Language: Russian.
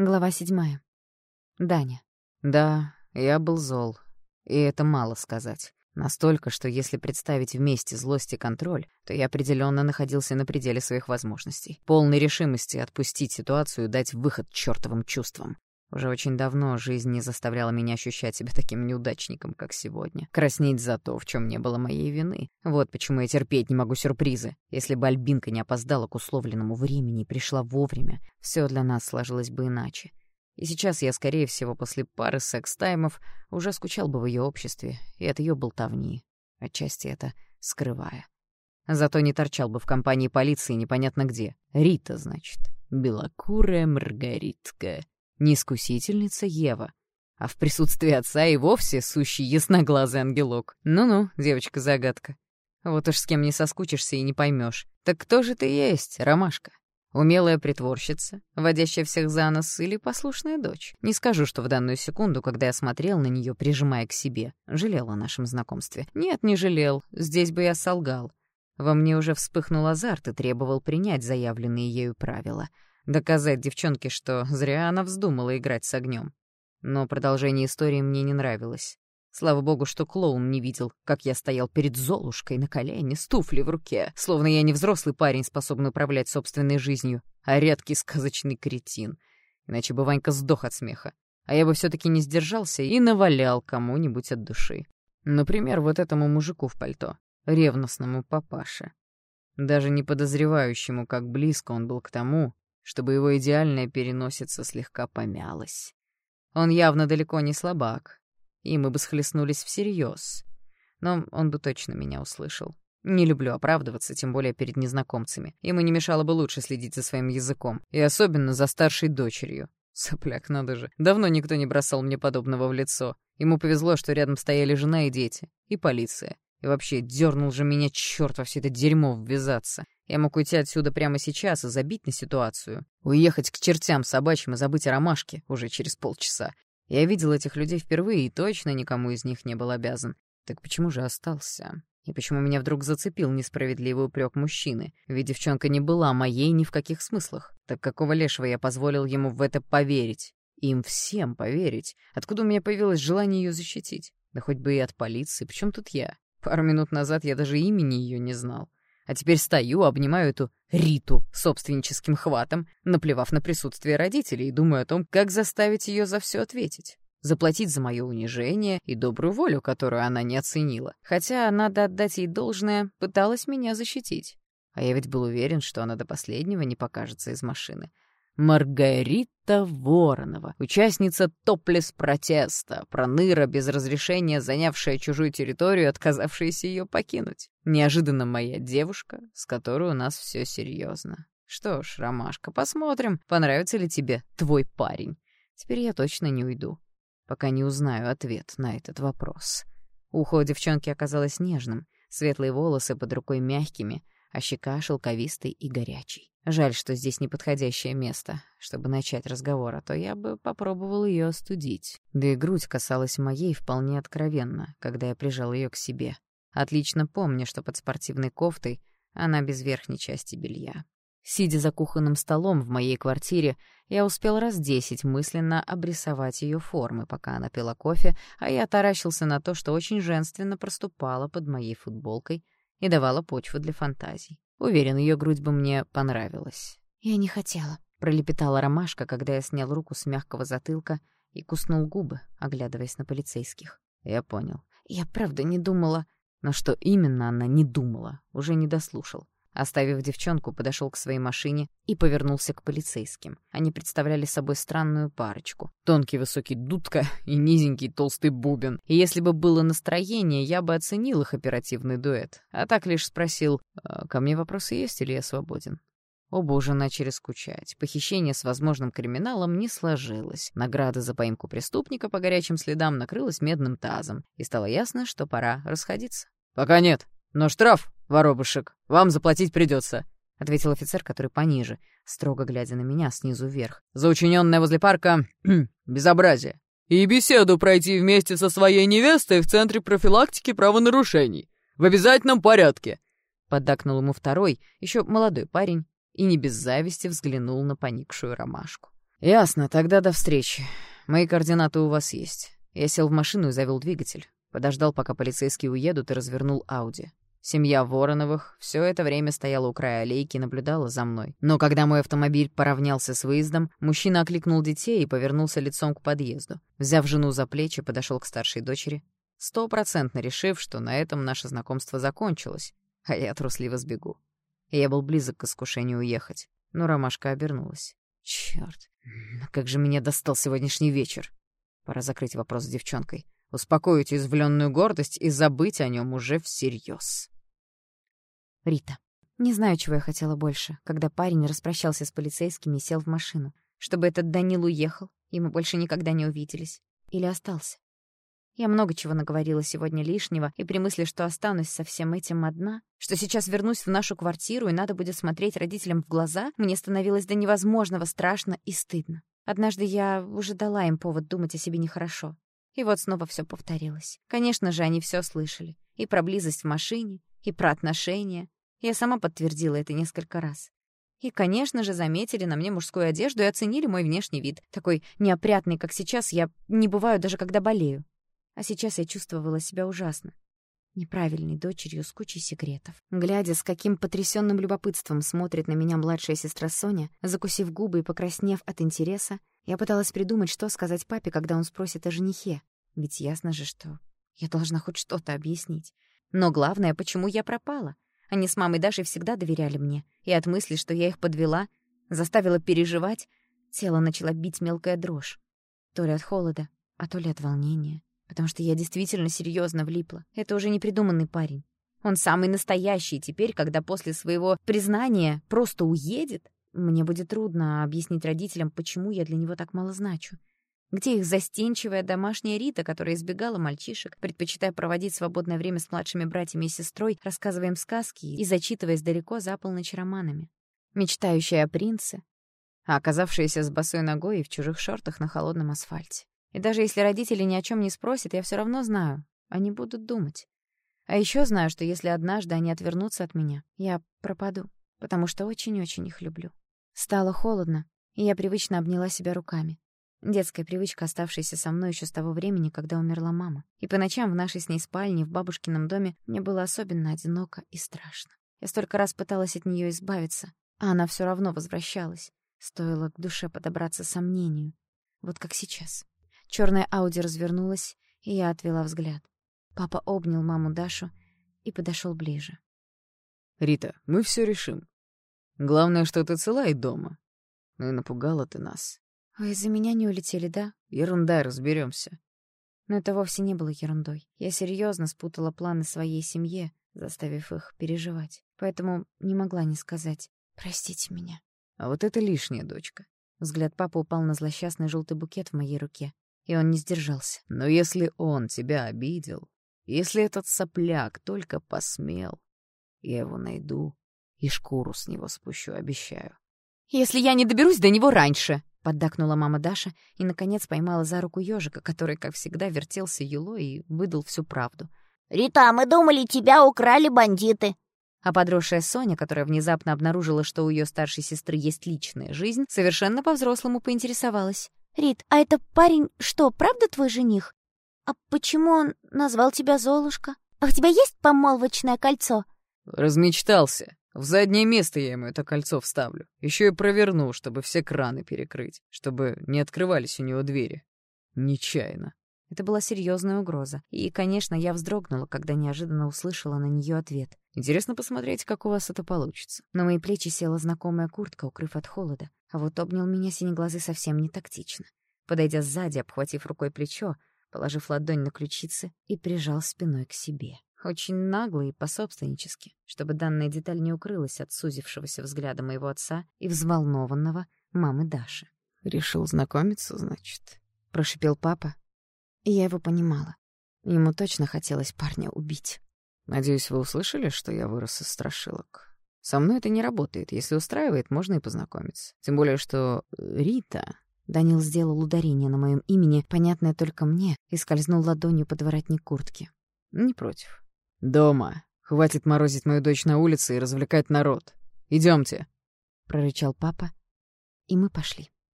Глава седьмая. Даня. Да, я был зол. И это мало сказать. Настолько, что если представить вместе злость и контроль, то я определенно находился на пределе своих возможностей. Полной решимости отпустить ситуацию и дать выход чертовым чувствам. Уже очень давно жизнь не заставляла меня ощущать себя таким неудачником, как сегодня. Краснеть за то, в чем не было моей вины. Вот почему я терпеть не могу сюрпризы. Если бы Альбинка не опоздала к условленному времени и пришла вовремя, все для нас сложилось бы иначе. И сейчас я, скорее всего, после пары секс-таймов уже скучал бы в ее обществе и от ее болтовни, отчасти это скрывая. Зато не торчал бы в компании полиции непонятно где. Рита, значит. Белокурая Маргаритка не искусительница Ева, а в присутствии отца и вовсе сущий ясноглазый ангелок. Ну-ну, девочка-загадка. Вот уж с кем не соскучишься и не поймешь. Так кто же ты есть, ромашка? Умелая притворщица, водящая всех за нос, или послушная дочь? Не скажу, что в данную секунду, когда я смотрел на нее, прижимая к себе, жалел о нашем знакомстве. Нет, не жалел, здесь бы я солгал. Во мне уже вспыхнул азарт и требовал принять заявленные ею правила — Доказать девчонке, что зря она вздумала играть с огнем. Но продолжение истории мне не нравилось. Слава богу, что клоун не видел, как я стоял перед Золушкой на колене с туфлей в руке, словно я не взрослый парень, способный управлять собственной жизнью, а редкий сказочный кретин. Иначе бы Ванька сдох от смеха. А я бы все таки не сдержался и навалял кому-нибудь от души. Например, вот этому мужику в пальто, ревностному папаше. Даже не подозревающему, как близко он был к тому, чтобы его идеальная переносица слегка помялась. Он явно далеко не слабак, и мы бы схлестнулись всерьез. Но он бы точно меня услышал. Не люблю оправдываться, тем более перед незнакомцами. Ему не мешало бы лучше следить за своим языком. И особенно за старшей дочерью. Сопляк, надо же. Давно никто не бросал мне подобного в лицо. Ему повезло, что рядом стояли жена и дети. И полиция. И вообще, дернул же меня черт во все это дерьмо ввязаться. Я мог уйти отсюда прямо сейчас и забить на ситуацию. Уехать к чертям собачьим и забыть о ромашке уже через полчаса. Я видел этих людей впервые и точно никому из них не был обязан. Так почему же остался? И почему меня вдруг зацепил несправедливый упрек мужчины? Ведь девчонка не была моей ни в каких смыслах. Так какого лешего я позволил ему в это поверить? Им всем поверить. Откуда у меня появилось желание ее защитить? Да хоть бы и от полиции. Причем тут я? Пару минут назад я даже имени ее не знал. А теперь стою, обнимаю эту Риту собственническим хватом, наплевав на присутствие родителей, и думаю о том, как заставить ее за все ответить. Заплатить за мое унижение и добрую волю, которую она не оценила. Хотя, надо отдать ей должное, пыталась меня защитить. А я ведь был уверен, что она до последнего не покажется из машины. Маргарита Воронова, участница топлес-протеста, проныра без разрешения, занявшая чужую территорию, отказавшаяся ее покинуть. Неожиданно моя девушка, с которой у нас все серьезно. Что ж, Ромашка, посмотрим, понравится ли тебе твой парень. Теперь я точно не уйду, пока не узнаю ответ на этот вопрос. Ухо девчонки оказалось нежным, светлые волосы под рукой мягкими, а щека шелковистой и горячей. Жаль, что здесь неподходящее место, чтобы начать разговор, а то я бы попробовал ее остудить. Да и грудь касалась моей вполне откровенно, когда я прижал ее к себе. Отлично помню, что под спортивной кофтой она без верхней части белья. Сидя за кухонным столом в моей квартире, я успел раз десять мысленно обрисовать ее формы, пока она пила кофе, а я таращился на то, что очень женственно проступала под моей футболкой и давала почву для фантазий. Уверен, ее грудь бы мне понравилась. «Я не хотела», — пролепетала ромашка, когда я снял руку с мягкого затылка и куснул губы, оглядываясь на полицейских. Я понял. «Я правда не думала...» Но что именно она не думала, уже не дослушал. Оставив девчонку, подошел к своей машине и повернулся к полицейским. Они представляли собой странную парочку. Тонкий высокий дудка и низенький толстый бубен. И если бы было настроение, я бы оценил их оперативный дуэт. А так лишь спросил, «А «Ко мне вопросы есть или я свободен?» Оба уже начали скучать. Похищение с возможным криминалом не сложилось. Награда за поимку преступника по горячим следам накрылась медным тазом, и стало ясно, что пора расходиться. «Пока нет», «Но штраф, воробушек, вам заплатить придется», — ответил офицер, который пониже, строго глядя на меня снизу вверх. «За учиненное возле парка безобразие. И беседу пройти вместе со своей невестой в Центре профилактики правонарушений. В обязательном порядке», — поддакнул ему второй, еще молодой парень, и не без зависти взглянул на поникшую ромашку. «Ясно, тогда до встречи. Мои координаты у вас есть». Я сел в машину и завел двигатель. Подождал, пока полицейские уедут, и развернул Ауди. Семья Вороновых все это время стояла у края аллейки и наблюдала за мной. Но когда мой автомобиль поравнялся с выездом, мужчина окликнул детей и повернулся лицом к подъезду. Взяв жену за плечи, подошел к старшей дочери, стопроцентно решив, что на этом наше знакомство закончилось, а я трусливо сбегу. И я был близок к искушению уехать, но ромашка обернулась. Черт, как же меня достал сегодняшний вечер. Пора закрыть вопрос с девчонкой успокоить извленную гордость и забыть о нем уже всерьез. Рита. Не знаю, чего я хотела больше, когда парень распрощался с полицейскими и сел в машину. Чтобы этот Данил уехал, и мы больше никогда не увиделись. Или остался. Я много чего наговорила сегодня лишнего, и при мысли, что останусь со всем этим одна, что сейчас вернусь в нашу квартиру и надо будет смотреть родителям в глаза, мне становилось до невозможного страшно и стыдно. Однажды я уже дала им повод думать о себе нехорошо. И вот снова все повторилось. Конечно же, они все слышали. И про близость в машине, и про отношения. Я сама подтвердила это несколько раз. И, конечно же, заметили на мне мужскую одежду и оценили мой внешний вид. Такой неопрятный, как сейчас, я не бываю даже когда болею. А сейчас я чувствовала себя ужасно. Неправильной дочерью с кучей секретов. Глядя, с каким потрясенным любопытством смотрит на меня младшая сестра Соня, закусив губы и покраснев от интереса, я пыталась придумать, что сказать папе, когда он спросит о женихе. Ведь ясно же, что я должна хоть что-то объяснить. Но главное, почему я пропала. Они с мамой Дашей всегда доверяли мне, и от мысли, что я их подвела, заставила переживать, тело начало бить мелкая дрожь. То ли от холода, а то ли от волнения. Потому что я действительно серьезно влипла. Это уже не придуманный парень. Он самый настоящий теперь, когда после своего признания просто уедет, мне будет трудно объяснить родителям, почему я для него так мало значу. Где их застенчивая домашняя Рита, которая избегала мальчишек, предпочитая проводить свободное время с младшими братьями и сестрой, рассказывая им сказки и зачитываясь далеко за полночь романами? Мечтающая о принце, а оказавшаяся с босой ногой и в чужих шортах на холодном асфальте. И даже если родители ни о чем не спросят, я все равно знаю, они будут думать. А еще знаю, что если однажды они отвернутся от меня, я пропаду, потому что очень-очень их люблю. Стало холодно, и я привычно обняла себя руками. Детская привычка, оставшаяся со мной еще с того времени, когда умерла мама. И по ночам в нашей с ней спальне, в бабушкином доме, мне было особенно одиноко и страшно. Я столько раз пыталась от нее избавиться, а она все равно возвращалась. Стоило к душе подобраться сомнению. Вот как сейчас. Черная Ауди развернулась, и я отвела взгляд. Папа обнял маму Дашу и подошел ближе. «Рита, мы все решим. Главное, что ты цела и дома. Ну и напугала ты нас. Вы из-за меня не улетели, да? Ерунда, разберемся. Но это вовсе не было ерундой. Я серьезно спутала планы своей семье, заставив их переживать. Поэтому не могла не сказать «Простите меня». А вот это лишняя дочка. Взгляд папы упал на злосчастный желтый букет в моей руке, и он не сдержался. Но если он тебя обидел, если этот сопляк только посмел, я его найду и шкуру с него спущу, обещаю. «Если я не доберусь до него раньше!» — поддакнула мама Даша и, наконец, поймала за руку ежика, который, как всегда, вертелся юлой и выдал всю правду. «Рита, мы думали, тебя украли бандиты!» А подросшая Соня, которая внезапно обнаружила, что у ее старшей сестры есть личная жизнь, совершенно по-взрослому поинтересовалась. «Рит, а это парень что, правда твой жених? А почему он назвал тебя Золушка? А у тебя есть помолвочное кольцо?» «Размечтался!» В заднее место я ему это кольцо вставлю. Еще и проверну, чтобы все краны перекрыть, чтобы не открывались у него двери. Нечаянно. Это была серьезная угроза. И, конечно, я вздрогнула, когда неожиданно услышала на нее ответ. Интересно посмотреть, как у вас это получится. На мои плечи села знакомая куртка, укрыв от холода. А вот обнял меня синеглазый совсем не тактично. Подойдя сзади, обхватив рукой плечо, положив ладонь на ключицы и прижал спиной к себе. Очень нагло и пособственнически, чтобы данная деталь не укрылась от сузившегося взгляда моего отца и взволнованного мамы Даши. «Решил знакомиться, значит?» — прошипел папа. И я его понимала. Ему точно хотелось парня убить. «Надеюсь, вы услышали, что я вырос из страшилок? Со мной это не работает. Если устраивает, можно и познакомиться. Тем более, что Рита...» Данил сделал ударение на моем имени, понятное только мне, и скользнул ладонью под воротник куртки. «Не против. «Дома. Хватит морозить мою дочь на улице и развлекать народ. Идемте, прорычал папа, и мы пошли.